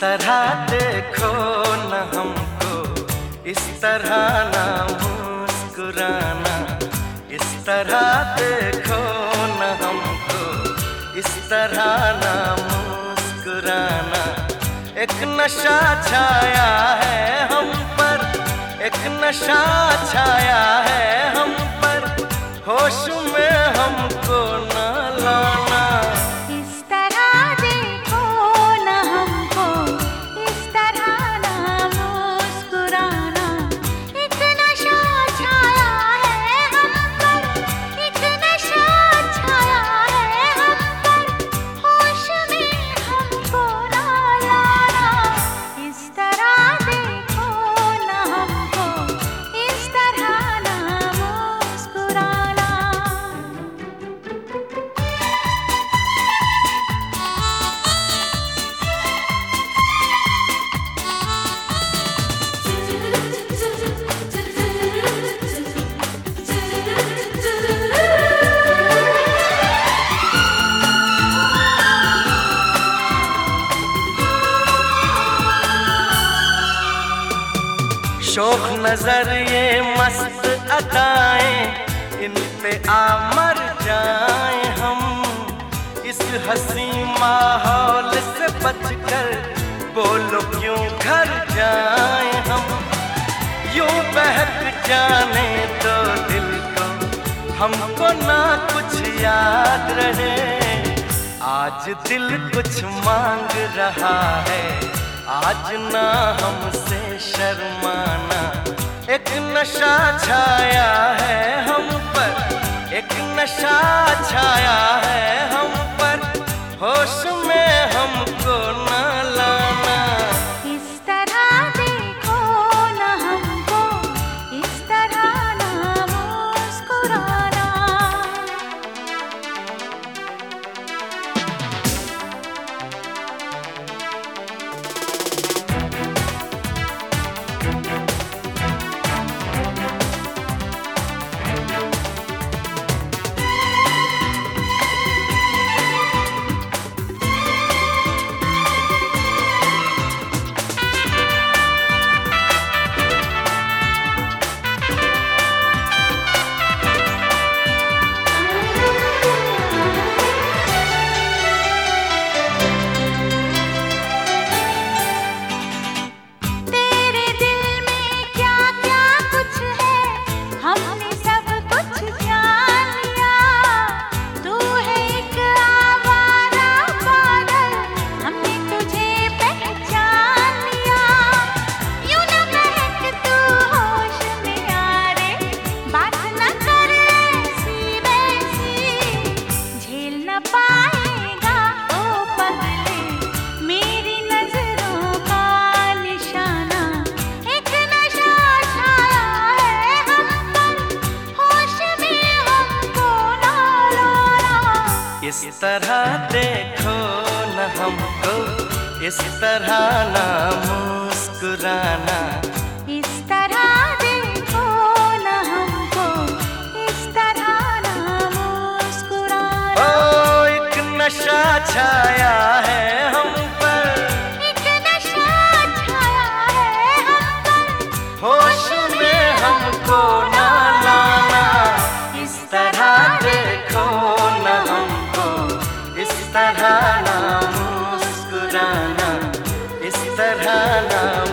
देखो न हमको, इस तरह ना मुस्कुराना। इस तरह देखो न हमको, इस तरह ना मुस्कुराना। एक नशा छाया है हम पर, एक नशा छाया है शोक नज़र ये मस्त अदाएँ, इन पे आ मर जाए हम। इस हसी माहौल से बचकर बोलो क्यों घर जाए हम? यूँ बहक जाने तो दिल को, हमको ना कुछ याद रहे। आज दिल कुछ मांग रहा है आज ना हमसे शर्माना। एक नशा छाया है हम पर। एक नशा छाया है इस तरह देखो न हमको इस तरह न मुस्कुराना। इस तरह देखो न हमको इस तरह न मुस्कुराना। ओ एक नशा छाया है ধানা